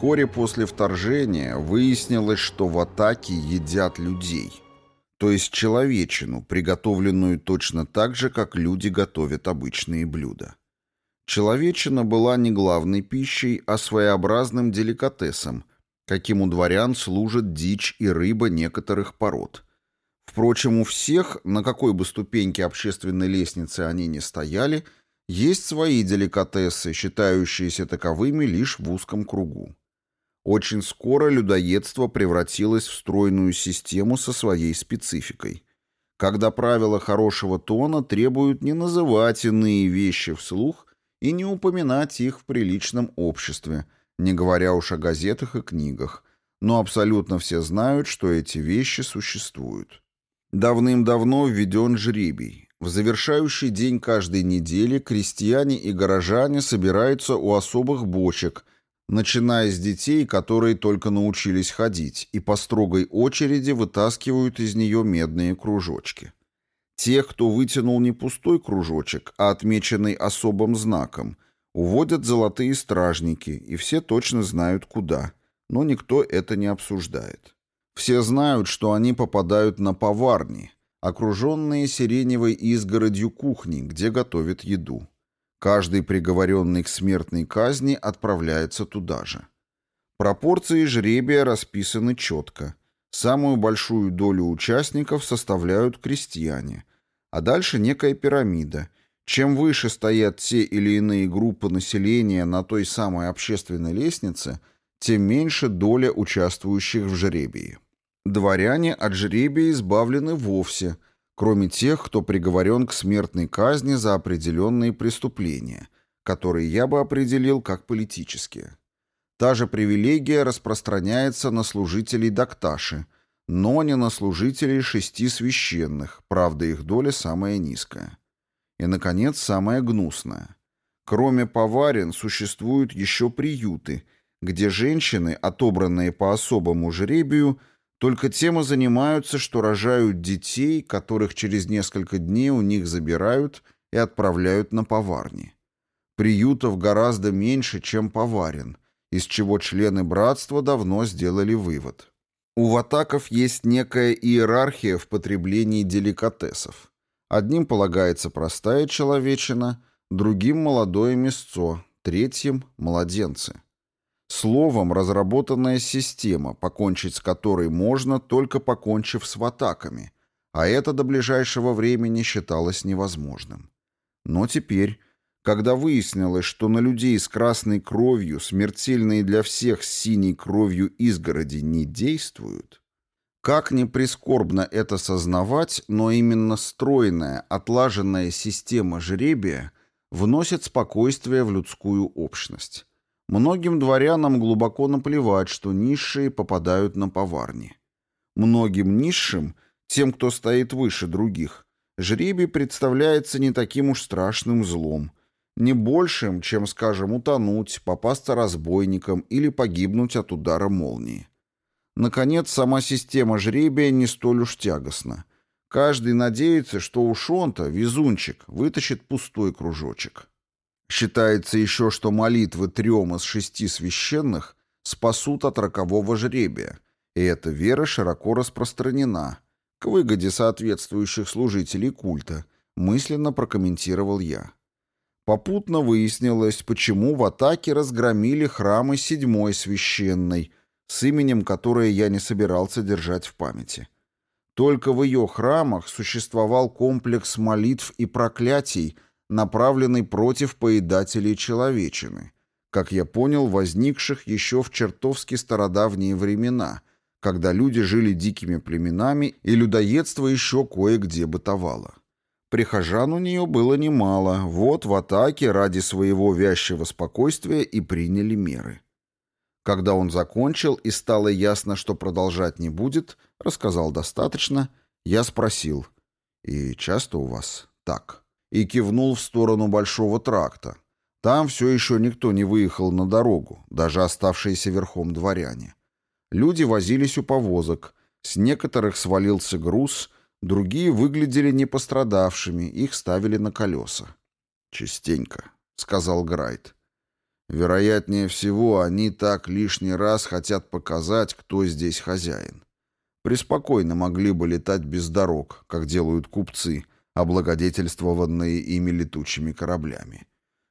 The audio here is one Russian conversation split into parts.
Вскоре после вторжения выяснилось, что в атаке едят людей, то есть человечину, приготовленную точно так же, как люди готовят обычные блюда. Человечина была не главной пищей, а своеобразным деликатесом, каким у дворян служат дичь и рыба некоторых пород. Впрочем, у всех, на какой бы ступеньке общественной лестницы они ни стояли, есть свои деликатесы, считающиеся таковыми лишь в узком кругу. Очень скоро людоедство превратилось в стройную систему со своей спецификой. Когда правила хорошего тона требуют не называть иные вещи вслух и не упоминать их в приличном обществе, не говоря уж о газетах и книгах, но абсолютно все знают, что эти вещи существуют. Давным-давно введен жребий. В завершающий день каждой недели крестьяне и горожане собираются у особых бочек – начиная с детей, которые только научились ходить, и по строгой очереди вытаскивают из нее медные кружочки. Тех, кто вытянул не пустой кружочек, а отмеченный особым знаком, уводят золотые стражники, и все точно знают куда, но никто это не обсуждает. Все знают, что они попадают на поварни, окруженные сиреневой изгородью кухни, где готовят еду. Каждый приговоренный к смертной казни отправляется туда же. Пропорции жребия расписаны четко. Самую большую долю участников составляют крестьяне. А дальше некая пирамида. Чем выше стоят те или иные группы населения на той самой общественной лестнице, тем меньше доля участвующих в жребии. Дворяне от жребия избавлены вовсе – кроме тех, кто приговорен к смертной казни за определенные преступления, которые я бы определил как политические. Та же привилегия распространяется на служителей Дакташи, но не на служителей шести священных, правда их доля самая низкая. И, наконец, самое гнусное. Кроме поварен существуют еще приюты, где женщины, отобранные по особому жребию, только тем и занимаются, что рожают детей, которых через несколько дней у них забирают и отправляют на поварни. Приютов гораздо меньше, чем поварен, из чего члены братства давно сделали вывод. У ватаков есть некая иерархия в потреблении деликатесов. Одним полагается простая человечина, другим – молодое мясцо, третьим – младенцы. Словом, разработанная система, покончить с которой можно, только покончив с ватаками, а это до ближайшего времени считалось невозможным. Но теперь, когда выяснилось, что на людей с красной кровью, смертельные для всех с синей кровью изгороди не действуют, как ни прискорбно это сознавать, но именно стройная, отлаженная система жребия вносит спокойствие в людскую общность. Многим дворянам глубоко наплевать, что низшие попадают на поварни. Многим низшим, тем, кто стоит выше других, жребий представляется не таким уж страшным злом, не большим, чем, скажем, утонуть, попасться разбойником или погибнуть от удара молнии. Наконец, сама система жребия не столь уж тягостна. Каждый надеется, что уж он-то, везунчик, вытащит пустой кружочек. Считается еще, что молитвы трем из шести священных спасут от рокового жребия, и эта вера широко распространена, к выгоде соответствующих служителей культа, мысленно прокомментировал я. Попутно выяснилось, почему в атаке разгромили храмы седьмой священной, с именем которое я не собирался держать в памяти. Только в ее храмах существовал комплекс молитв и проклятий, направленный против поедателей человечины, как я понял, возникших еще в чертовски стародавние времена, когда люди жили дикими племенами и людоедство еще кое-где бытовало. Прихожан у нее было немало, вот в атаке ради своего вязчего спокойствия и приняли меры. Когда он закончил и стало ясно, что продолжать не будет, рассказал достаточно, я спросил, «И часто у вас так?» И кивнул в сторону большого тракта. Там все еще никто не выехал на дорогу, даже оставшиеся верхом дворяне. Люди возились у повозок, с некоторых свалился груз, другие выглядели не пострадавшими, их ставили на колеса. «Частенько», — сказал Грайт. Вероятнее всего, они так лишний раз хотят показать, кто здесь хозяин. Преспокойно могли бы летать без дорог, как делают купцы, облагодетельствованные ими летучими кораблями.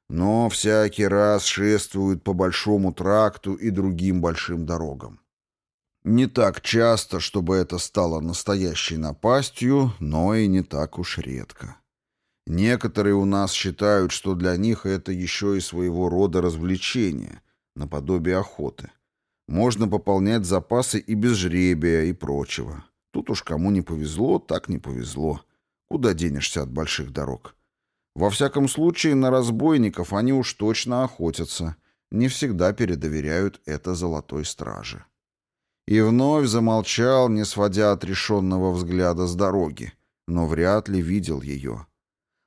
Но всякий раз шествуют по большому тракту и другим большим дорогам. Не так часто, чтобы это стало настоящей напастью, но и не так уж редко. Некоторые у нас считают, что для них это еще и своего рода развлечение, наподобие охоты. Можно пополнять запасы и без жребия, и прочего. Тут уж кому не повезло, так не повезло. Куда денешься от больших дорог? Во всяком случае, на разбойников они уж точно охотятся. Не всегда передоверяют это золотой страже. И вновь замолчал, не сводя отрешенного взгляда с дороги, но вряд ли видел ее.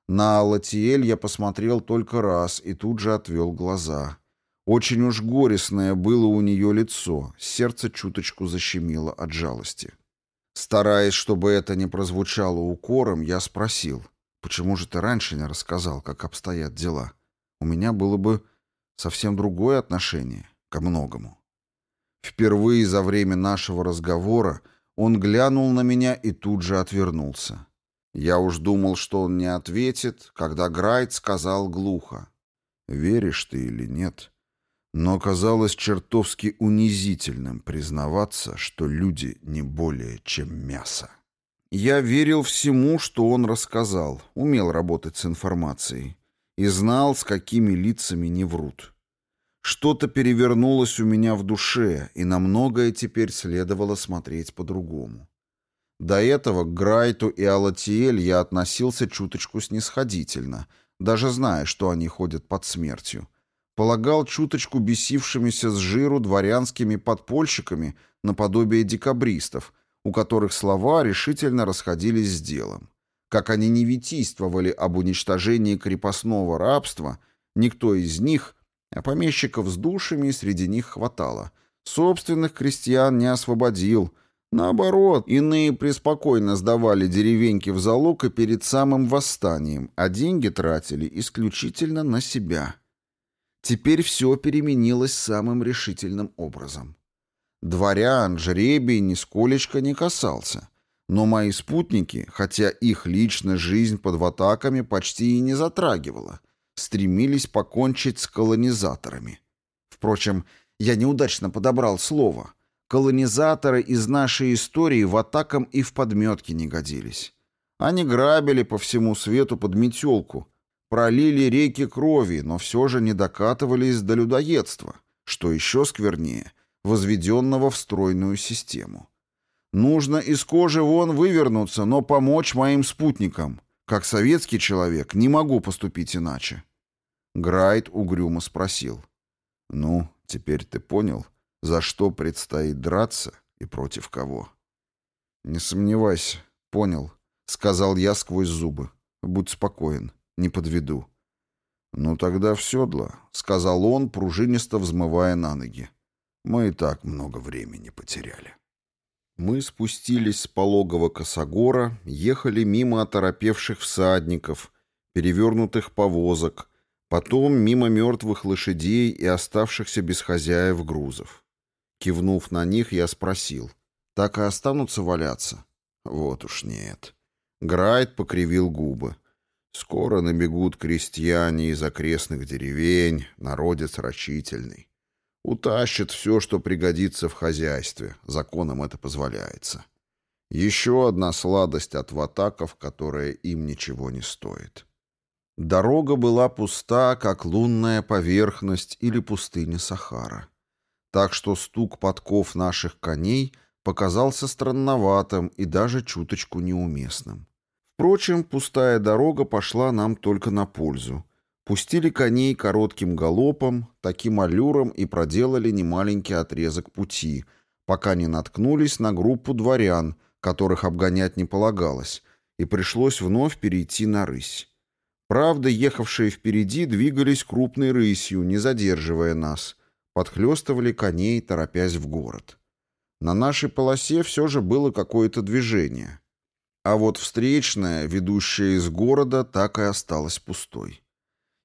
На Алатиэль я посмотрел только раз и тут же отвел глаза. Очень уж горестное было у нее лицо, сердце чуточку защемило от жалости. Стараясь, чтобы это не прозвучало укором, я спросил, почему же ты раньше не рассказал, как обстоят дела? У меня было бы совсем другое отношение ко многому. Впервые за время нашего разговора он глянул на меня и тут же отвернулся. Я уж думал, что он не ответит, когда Грайт сказал глухо. «Веришь ты или нет?» Но казалось чертовски унизительным признаваться, что люди не более чем мясо. Я верил всему, что он рассказал, умел работать с информацией и знал, с какими лицами не врут. Что-то перевернулось у меня в душе, и на многое теперь следовало смотреть по-другому. До этого к Грайту и Алатиэль я относился чуточку снисходительно, даже зная, что они ходят под смертью. Полагал чуточку бесившимися с жиру дворянскими подпольщиками наподобие декабристов, у которых слова решительно расходились с делом. Как они не витийствовали об уничтожении крепостного рабства, никто из них, а помещиков с душами среди них хватало, собственных крестьян не освободил – Наоборот, иные преспокойно сдавали деревеньки в залог и перед самым восстанием, а деньги тратили исключительно на себя. Теперь все переменилось самым решительным образом. Дворян жребий нисколечко не касался, но мои спутники, хотя их личная жизнь под ватаками почти и не затрагивала, стремились покончить с колонизаторами. Впрочем, я неудачно подобрал слово — Колонизаторы из нашей истории в атакам и в подметки не годились. Они грабили по всему свету под метелку, пролили реки крови, но все же не докатывались до людоедства, что еще сквернее, возведенного в стройную систему. Нужно из кожи вон вывернуться, но помочь моим спутникам. Как советский человек не могу поступить иначе. Грайт угрюмо спросил. «Ну, теперь ты понял?» за что предстоит драться и против кого. «Не сомневайся, понял», — сказал я сквозь зубы. «Будь спокоен, не подведу». «Ну тогда в седло», — сказал он, пружинисто взмывая на ноги. «Мы и так много времени потеряли». Мы спустились с пологого косогора, ехали мимо оторопевших всадников, перевернутых повозок, потом мимо мертвых лошадей и оставшихся без хозяев грузов. Кивнув на них, я спросил. «Так и останутся валяться?» «Вот уж нет». Грайт покривил губы. «Скоро набегут крестьяне из окрестных деревень, народец рачительный. Утащат все, что пригодится в хозяйстве. Законом это позволяется. Еще одна сладость от ватаков, которая им ничего не стоит». Дорога была пуста, как лунная поверхность или пустыня Сахара так что стук подков наших коней показался странноватым и даже чуточку неуместным. Впрочем, пустая дорога пошла нам только на пользу. Пустили коней коротким галопом, таким аллюром и проделали немаленький отрезок пути, пока не наткнулись на группу дворян, которых обгонять не полагалось, и пришлось вновь перейти на рысь. Правда, ехавшие впереди двигались крупной рысью, не задерживая нас — подхлестывали коней, торопясь в город. На нашей полосе все же было какое-то движение. А вот встречная, ведущая из города, так и осталась пустой.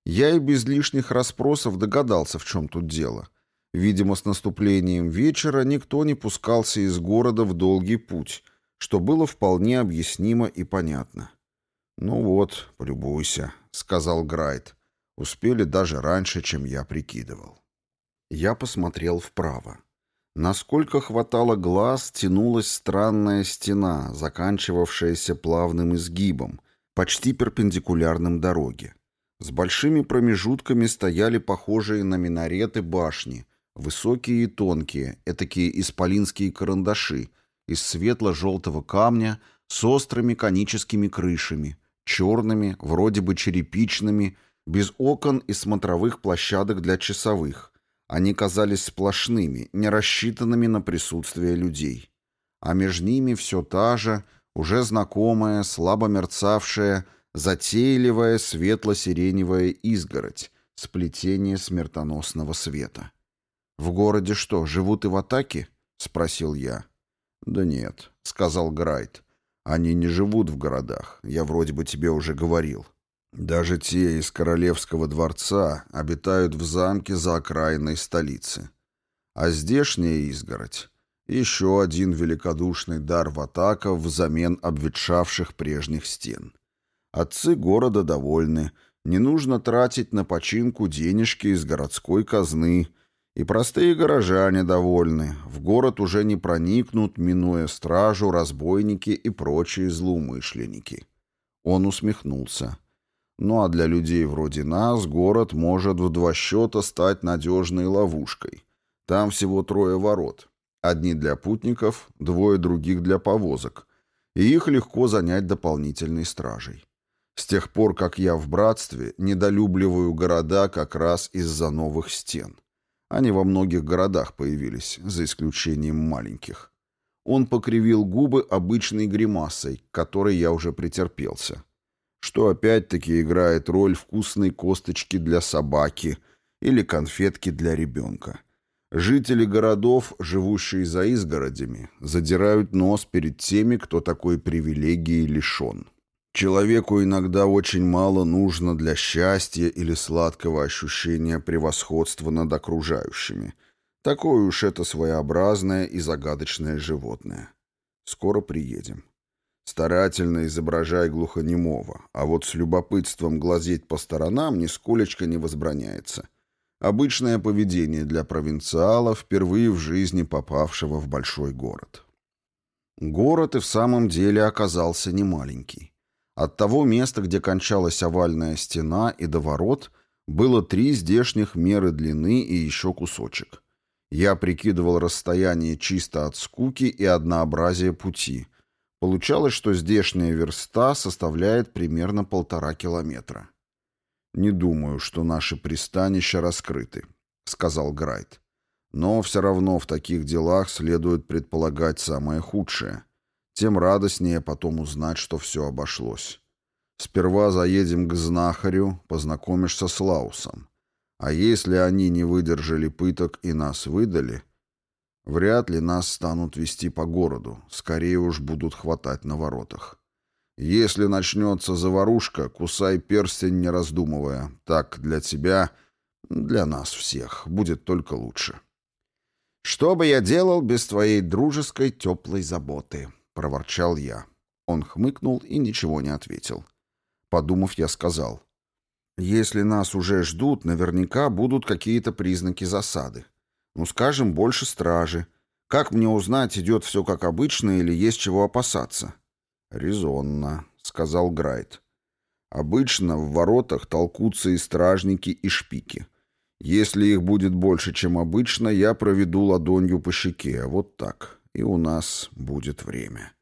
Я и без лишних расспросов догадался, в чем тут дело. Видимо, с наступлением вечера никто не пускался из города в долгий путь, что было вполне объяснимо и понятно. «Ну вот, полюбуйся», — сказал Грайт. Успели даже раньше, чем я прикидывал. Я посмотрел вправо. Насколько хватало глаз, тянулась странная стена, заканчивавшаяся плавным изгибом, почти перпендикулярным дороге. С большими промежутками стояли похожие на минареты башни, высокие и тонкие, этакие исполинские карандаши, из светло-желтого камня с острыми коническими крышами, черными, вроде бы черепичными, без окон и смотровых площадок для часовых. Они казались сплошными, не рассчитанными на присутствие людей. А между ними все та же, уже знакомая, слабо мерцавшая, затейливая светло-сиреневая изгородь, сплетение смертоносного света. «В городе что, живут и в атаке?» — спросил я. «Да нет», — сказал Грайт. «Они не живут в городах, я вроде бы тебе уже говорил. Даже те из королевского дворца обитают в замке за окраиной столицы. А здешняя изгородь — еще один великодушный дар ватаков взамен обветшавших прежних стен. Отцы города довольны, не нужно тратить на починку денежки из городской казны, и простые горожане довольны, в город уже не проникнут, минуя стражу, разбойники и прочие злоумышленники. Он усмехнулся. Ну а для людей вроде нас город может в два счета стать надежной ловушкой. Там всего трое ворот. Одни для путников, двое других для повозок. И их легко занять дополнительной стражей. С тех пор, как я в братстве, недолюбливаю города как раз из-за новых стен. Они во многих городах появились, за исключением маленьких. Он покривил губы обычной гримасой, к которой я уже претерпелся что опять-таки играет роль вкусной косточки для собаки или конфетки для ребенка. Жители городов, живущие за изгородями, задирают нос перед теми, кто такой привилегии лишен. Человеку иногда очень мало нужно для счастья или сладкого ощущения превосходства над окружающими. Такое уж это своеобразное и загадочное животное. Скоро приедем. Старательно изображай глухонемого, а вот с любопытством глазеть по сторонам нисколечко не возбраняется. Обычное поведение для провинциала, впервые в жизни попавшего в большой город. Город и в самом деле оказался немаленький. От того места, где кончалась овальная стена и до ворот, было три здешних меры длины и еще кусочек. Я прикидывал расстояние чисто от скуки и однообразия пути — Получалось, что здешняя верста составляет примерно полтора километра. «Не думаю, что наши пристанища раскрыты», — сказал Грайт. «Но все равно в таких делах следует предполагать самое худшее. Тем радостнее потом узнать, что все обошлось. Сперва заедем к знахарю, познакомишься с Лаусом. А если они не выдержали пыток и нас выдали, Вряд ли нас станут вести по городу, скорее уж будут хватать на воротах. Если начнется заварушка, кусай перстень, не раздумывая. Так для тебя, для нас всех, будет только лучше. «Что бы я делал без твоей дружеской теплой заботы?» — проворчал я. Он хмыкнул и ничего не ответил. Подумав, я сказал. «Если нас уже ждут, наверняка будут какие-то признаки засады. Ну, скажем, больше стражи. Как мне узнать, идет все как обычно или есть чего опасаться? Резонно, сказал Грайт. Обычно в воротах толкутся и стражники, и шпики. Если их будет больше, чем обычно, я проведу ладонью по щеке, вот так, и у нас будет время.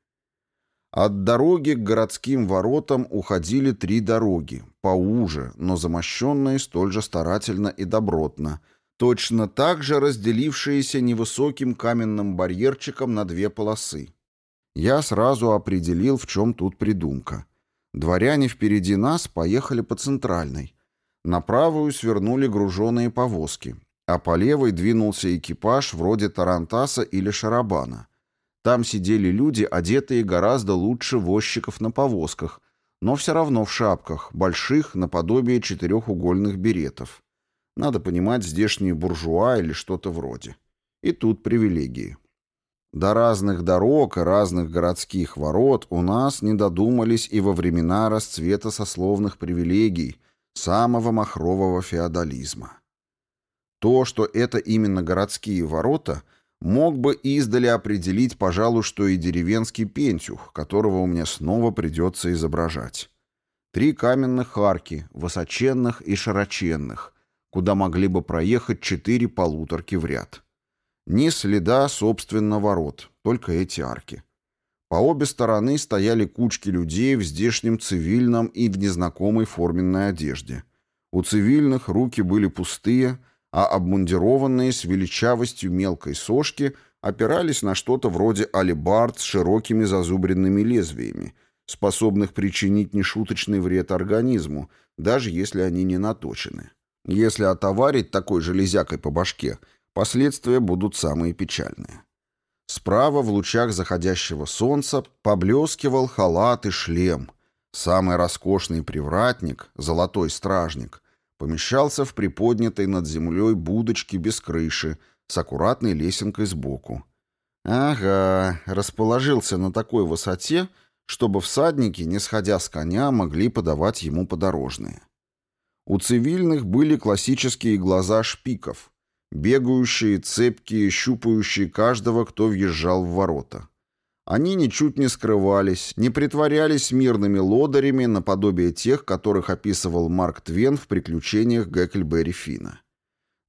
От дороги к городским воротам уходили три дороги, поуже, но замощенные столь же старательно и добротно — точно так же разделившиеся невысоким каменным барьерчиком на две полосы. Я сразу определил, в чем тут придумка. Дворяне впереди нас поехали по центральной. На правую свернули груженные повозки, а по левой двинулся экипаж вроде Тарантаса или Шарабана. Там сидели люди, одетые гораздо лучше возчиков на повозках, но все равно в шапках, больших, наподобие четырехугольных беретов. Надо понимать, здешние буржуа или что-то вроде. И тут привилегии. До разных дорог и разных городских ворот у нас не додумались и во времена расцвета сословных привилегий, самого махрового феодализма. То, что это именно городские ворота, мог бы издали определить, пожалуй, что и деревенский пентюх, которого у меня снова придется изображать. Три каменных арки, высоченных и широченных, куда могли бы проехать четыре полуторки в ряд. Ни следа, собственно, ворот, только эти арки. По обе стороны стояли кучки людей в здешнем цивильном и в незнакомой форменной одежде. У цивильных руки были пустые, а обмундированные с величавостью мелкой сошки опирались на что-то вроде алебард с широкими зазубренными лезвиями, способных причинить нешуточный вред организму, даже если они не наточены. Если отоварить такой железякой по башке – Последствия будут самые печальные. Справа в лучах заходящего солнца поблескивал халат и шлем. Самый роскошный привратник, золотой стражник, помещался в приподнятой над землей будочке без крыши с аккуратной лесенкой сбоку. Ага, расположился на такой высоте, чтобы всадники, не сходя с коня, могли подавать ему подорожные. У цивильных были классические глаза шпиков — Бегающие, цепкие, щупающие каждого, кто въезжал в ворота. Они ничуть не скрывались, не притворялись мирными лодырями наподобие тех, которых описывал Марк Твен в «Приключениях Геккельберри Фина».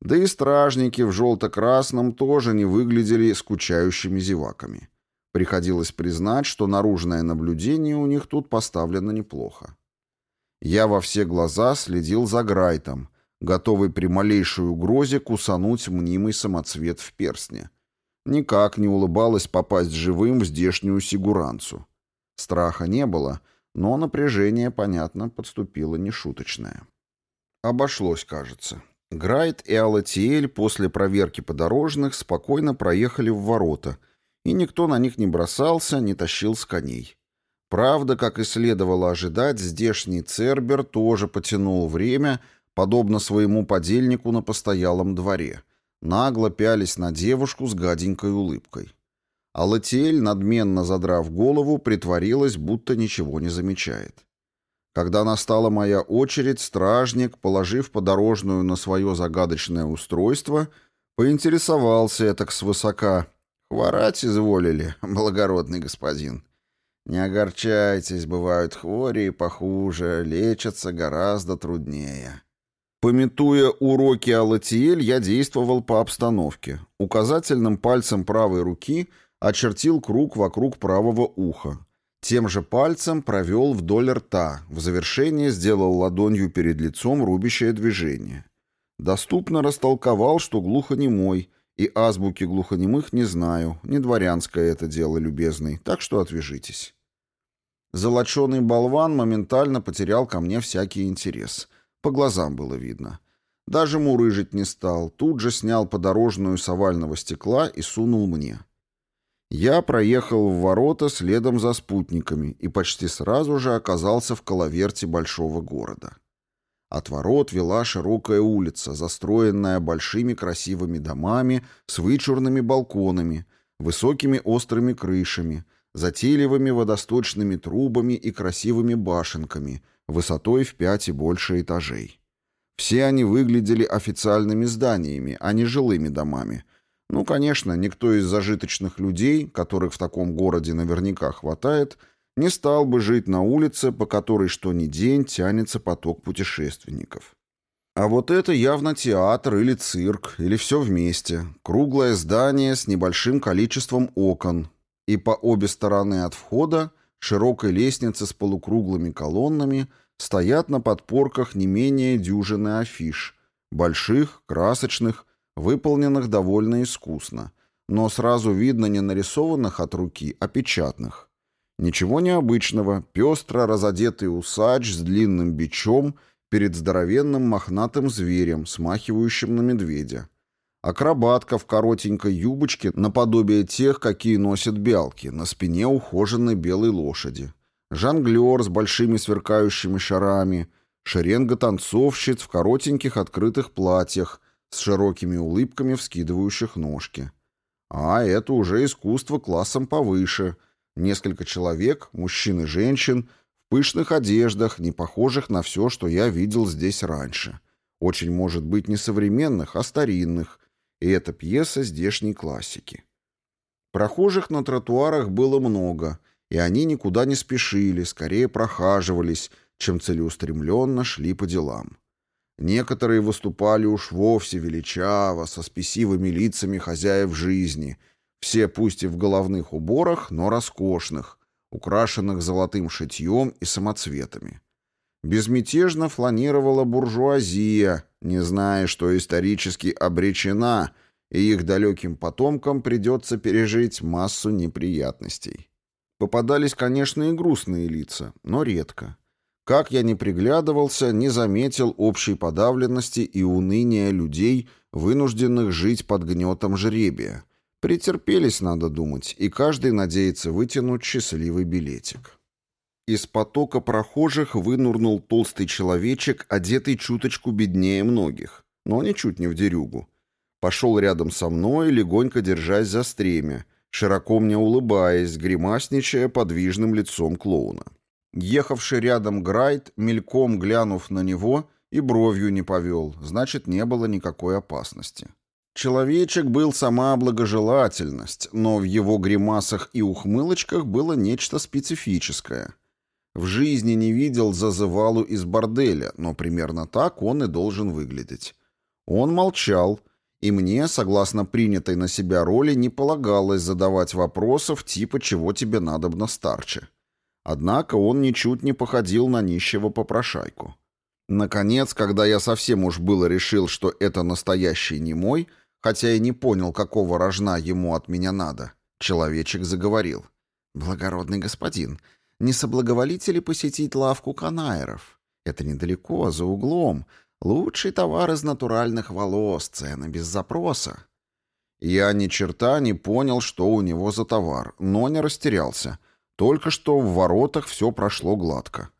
Да и стражники в желто-красном тоже не выглядели скучающими зеваками. Приходилось признать, что наружное наблюдение у них тут поставлено неплохо. Я во все глаза следил за Грайтом, готовый при малейшей угрозе кусануть мнимый самоцвет в перстне. Никак не улыбалась попасть живым в здешнюю сигуранцу. Страха не было, но напряжение, понятно, подступило нешуточное. Обошлось, кажется. Грайт и Алатиэль после проверки подорожных спокойно проехали в ворота, и никто на них не бросался, не тащил с коней. Правда, как и следовало ожидать, здешний Цербер тоже потянул время — подобно своему подельнику на постоялом дворе, нагло пялись на девушку с гаденькой улыбкой. А Латиэль, надменно задрав голову, притворилась, будто ничего не замечает. Когда настала моя очередь, стражник, положив подорожную на свое загадочное устройство, поинтересовался этак свысока. «Хворать изволили, благородный господин?» «Не огорчайтесь, бывают хвори и похуже, лечатся гораздо труднее». Пометуя уроки Алатиэль, я действовал по обстановке. Указательным пальцем правой руки очертил круг вокруг правого уха. Тем же пальцем провел вдоль рта, в завершение сделал ладонью перед лицом рубящее движение. Доступно растолковал, что глухонемой, и азбуки глухонемых не знаю, не дворянское это дело, любезный, так что отвяжитесь. Золоченый болван моментально потерял ко мне всякий интерес — по глазам было видно. Даже мурыжить не стал, тут же снял подорожную с овального стекла и сунул мне. Я проехал в ворота следом за спутниками и почти сразу же оказался в коловерте большого города. От ворот вела широкая улица, застроенная большими красивыми домами с вычурными балконами, высокими острыми крышами, затейливыми водосточными трубами и красивыми башенками — высотой в пять и больше этажей. Все они выглядели официальными зданиями, а не жилыми домами. Ну, конечно, никто из зажиточных людей, которых в таком городе наверняка хватает, не стал бы жить на улице, по которой что ни день тянется поток путешественников. А вот это явно театр или цирк, или все вместе. Круглое здание с небольшим количеством окон. И по обе стороны от входа широкой лестнице с полукруглыми колоннами стоят на подпорках не менее дюжины афиш, больших, красочных, выполненных довольно искусно, но сразу видно не нарисованных от руки, а печатных. Ничего необычного, пестро разодетый усач с длинным бичом перед здоровенным мохнатым зверем, смахивающим на медведя. Акробатка в коротенькой юбочке, наподобие тех, какие носят бялки, на спине ухоженной белой лошади. жонглер с большими сверкающими шарами, шеренга танцовщиц в коротеньких открытых платьях с широкими улыбками вскидывающих ножки. А это уже искусство классом повыше. Несколько человек, мужчин и женщин, в пышных одеждах, не похожих на все, что я видел здесь раньше. Очень может быть не современных, а старинных. И это пьеса здешней классики. Прохожих на тротуарах было много, и они никуда не спешили, скорее прохаживались, чем целеустремленно шли по делам. Некоторые выступали уж вовсе величаво, со спесивыми лицами хозяев жизни, все пусть и в головных уборах, но роскошных, украшенных золотым шитьем и самоцветами. Безмятежно фланировала буржуазия, не зная, что исторически обречена, и их далеким потомкам придется пережить массу неприятностей. Попадались, конечно, и грустные лица, но редко. Как я ни приглядывался, не заметил общей подавленности и уныния людей, вынужденных жить под гнетом жребия. Претерпелись, надо думать, и каждый надеется вытянуть счастливый билетик. Из потока прохожих вынурнул толстый человечек, одетый чуточку беднее многих, но ничуть не в дерюгу. Пошел рядом со мной, легонько держась за стремя, широко мне улыбаясь, гримасничая подвижным лицом клоуна. Ехавший рядом Грайт, мельком глянув на него, и бровью не повел, значит, не было никакой опасности. Человечек был сама благожелательность, но в его гримасах и ухмылочках было нечто специфическое. В жизни не видел зазывалу из борделя, но примерно так он и должен выглядеть. Он молчал, и мне, согласно принятой на себя роли, не полагалось задавать вопросов типа «чего тебе надобно старче?». Однако он ничуть не походил на нищего попрошайку. Наконец, когда я совсем уж было решил, что это настоящий не мой, хотя и не понял, какого рожна ему от меня надо, человечек заговорил. «Благородный господин, не соблаговолите ли посетить лавку канаеров? Это недалеко, за углом. Лучший товар из натуральных волос, цены без запроса». Я ни черта не понял, что у него за товар, но не растерялся — только что в воротах все прошло гладко.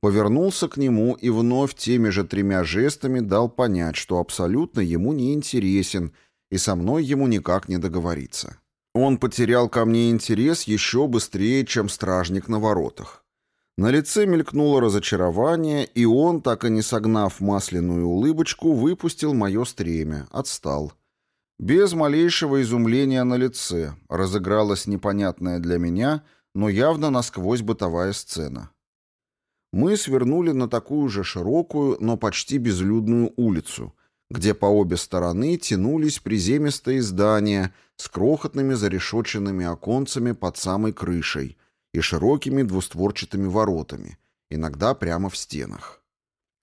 Повернулся к нему и вновь теми же тремя жестами дал понять, что абсолютно ему не интересен и со мной ему никак не договориться. Он потерял ко мне интерес еще быстрее, чем стражник на воротах. На лице мелькнуло разочарование, и он, так и не согнав масляную улыбочку, выпустил мое стремя, отстал. Без малейшего изумления на лице разыгралось непонятное для меня — но явно насквозь бытовая сцена. Мы свернули на такую же широкую, но почти безлюдную улицу, где по обе стороны тянулись приземистые здания с крохотными зарешоченными оконцами под самой крышей и широкими двустворчатыми воротами, иногда прямо в стенах.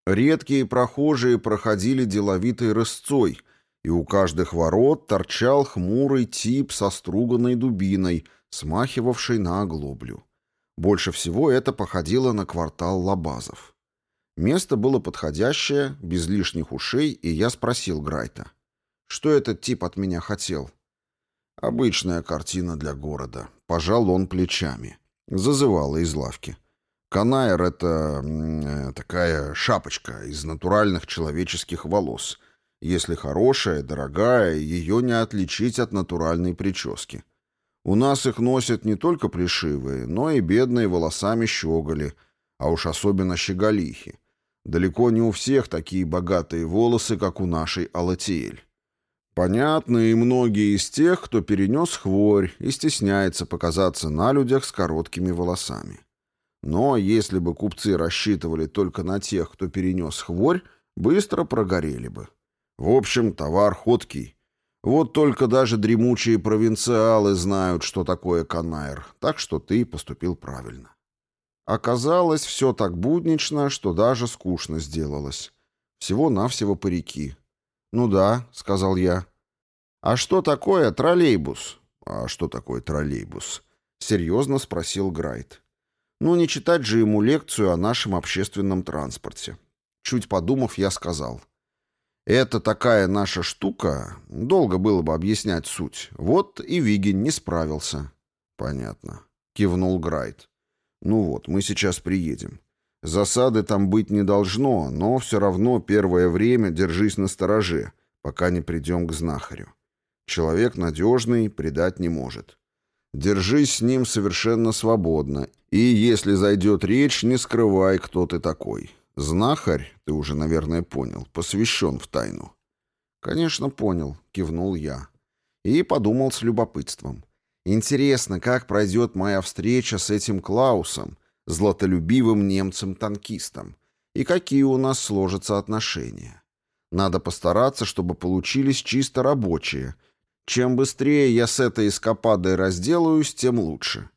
Редкие прохожие проходили деловитой рысцой, и у каждых ворот торчал хмурый тип со струганной дубиной — смахивавший на оглоблю. Больше всего это походило на квартал Лабазов. Место было подходящее, без лишних ушей, и я спросил Грайта. Что этот тип от меня хотел? Обычная картина для города. Пожал он плечами. Зазывала из лавки. Канайр — это э, такая шапочка из натуральных человеческих волос. Если хорошая, дорогая, ее не отличить от натуральной прически. У нас их носят не только плешивые, но и бедные волосами щеголи, а уж особенно щеголихи. Далеко не у всех такие богатые волосы, как у нашей Алатиэль. Понятно и многие из тех, кто перенес хворь и стесняется показаться на людях с короткими волосами. Но если бы купцы рассчитывали только на тех, кто перенес хворь, быстро прогорели бы. В общем, товар ходкий, вот только даже дремучие провинциалы знают, что такое канайр, так что ты поступил правильно. Оказалось, все так буднично, что даже скучно сделалось. Всего-навсего парики. «Ну да», — сказал я. «А что такое троллейбус?» «А что такое троллейбус?» — серьезно спросил Грайт. «Ну, не читать же ему лекцию о нашем общественном транспорте». Чуть подумав, я сказал — это такая наша штука, долго было бы объяснять суть. Вот и Вигин не справился. Понятно, кивнул Грайт. Ну вот, мы сейчас приедем. Засады там быть не должно, но все равно первое время держись на стороже, пока не придем к знахарю. Человек надежный, предать не может. Держись с ним совершенно свободно, и если зайдет речь, не скрывай, кто ты такой. Знахарь, ты уже, наверное, понял, посвящен в тайну. Конечно, понял, кивнул я. И подумал с любопытством. Интересно, как пройдет моя встреча с этим Клаусом, златолюбивым немцем-танкистом, и какие у нас сложатся отношения. Надо постараться, чтобы получились чисто рабочие. Чем быстрее я с этой эскападой разделаюсь, тем лучше.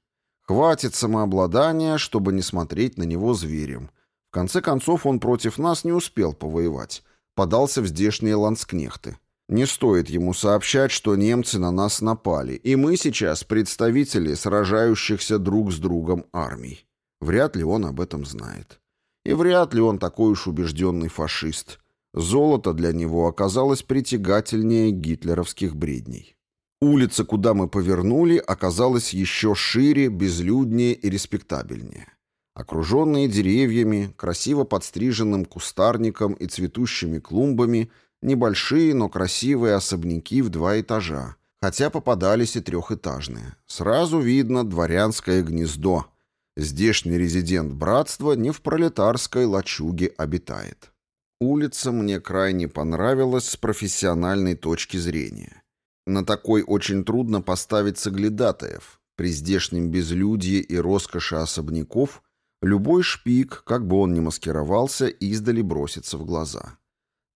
Хватит самообладания, чтобы не смотреть на него зверем. В конце концов, он против нас не успел повоевать. Подался в здешние ланскнехты. Не стоит ему сообщать, что немцы на нас напали, и мы сейчас представители сражающихся друг с другом армий. Вряд ли он об этом знает. И вряд ли он такой уж убежденный фашист. Золото для него оказалось притягательнее гитлеровских бредней. Улица, куда мы повернули, оказалась еще шире, безлюднее и респектабельнее. Окруженные деревьями, красиво подстриженным кустарником и цветущими клумбами, небольшие, но красивые особняки в два этажа, хотя попадались и трехэтажные. Сразу видно дворянское гнездо – Здешний резидент братства не в пролетарской лачуге обитает. Улица мне крайне понравилась с профессиональной точки зрения. На такой очень трудно поставить соглядатаев. При здешнем безлюдье и роскоши особняков любой шпик, как бы он ни маскировался, издали бросится в глаза.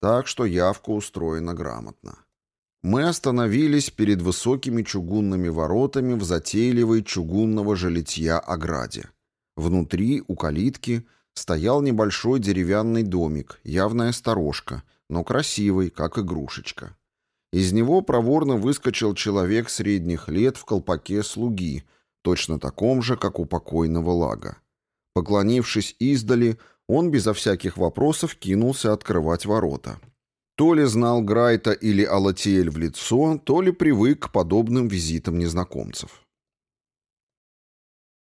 Так что явка устроена грамотно. Мы остановились перед высокими чугунными воротами в затейливой чугунного же ограде. Внутри, у калитки, стоял небольшой деревянный домик, явная сторожка, но красивый, как игрушечка. Из него проворно выскочил человек средних лет в колпаке слуги, точно таком же, как у покойного лага. Поклонившись издали, он безо всяких вопросов кинулся открывать ворота. То ли знал Грайта или Алатиэль в лицо, то ли привык к подобным визитам незнакомцев.